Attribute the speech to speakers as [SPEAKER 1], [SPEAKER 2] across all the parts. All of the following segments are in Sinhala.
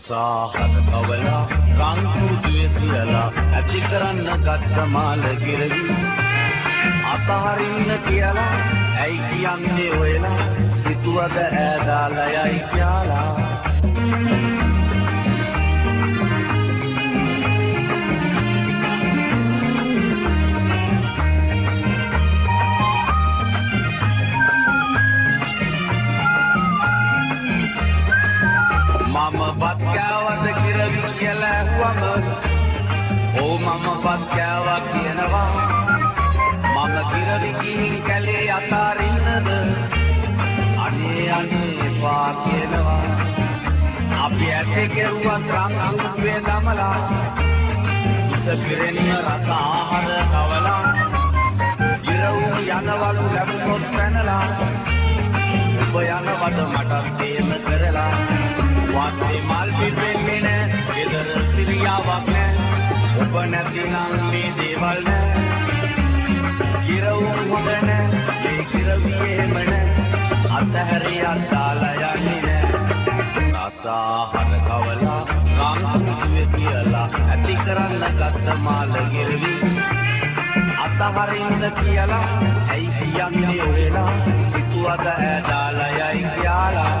[SPEAKER 1] රසාහත කවලා රංකුදුවේ කියලා. ඇති කරන්න ගත්ත මාල ගිරවි අතහරින්න කියලා. ඇයි කියන්නේ ඔයලා? සිතුවද ඈදාලයයි කියලා. මම බත් කෑවද කිරවි කියලා ඇහුවම ඕ මම බත් කෑවා කියනවා. මම කිරවි ගිහින් කැලේ අතාරින්නද? අනේ අනේ එපා කියනවා. අපි ඇටේ කෙරුවත් රන් අඟුවේ දමලා ඉත පිරෙනිය රස ආහාර කවලා ඉරවුම් යනවලු ලැබුණොත් පැනලා ඔබ යනවද මටත් තේම ඔබ නැතිනම් මේ දේවල් නෑ කිරවුම් හොඳ නෑ මේ කිරවියේම නෑ අතහැරියක් දාලා යන්නේ නෑ රසාහර කවලා රාමුදුවේ කියලා ඇති කරන්න ගත්ත මාල ගිරවි අතහරින්න කියලා ඇයි කියන්නේ ඔයලා සිතුවද ඈදාලා යයි කියලා.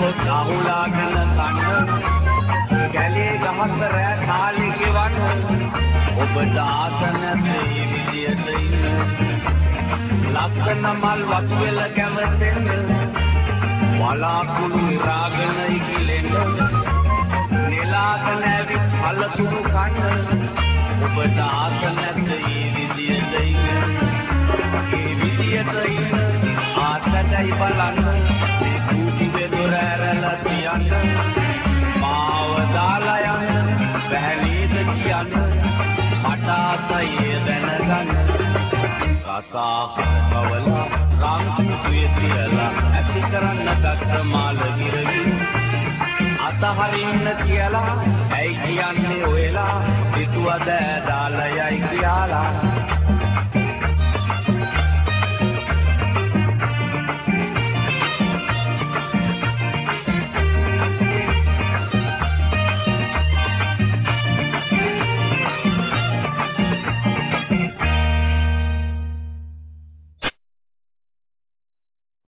[SPEAKER 1] උඹුරට ගොස් අහුලාගෙන කන්න. කැලේ ගහක රෑ කාලේ ගෙවන්න ඔබට ආස නැතේ විදියට ඉන්න. ලස්සන මල් වතු වෙල කැමතෙන්න වලාකුළු ඉරාගෙන ඉකිලෙන්න. නෙලාගෙන ඇවිත් පළතුරු ඇරලා තියන්න මාව දාලා යන්න බැහැ නේද කියන්න මට ආසයේ දැනගන්න. කතා කවලා රාම්කුවේ තියලා ඇති කරන්න ගත්ත මාල ගිරවි. අතහරින්න කියලා ඇයි කියන්නේ ඔයලා? හිතුවද දාලා යයි කියලා.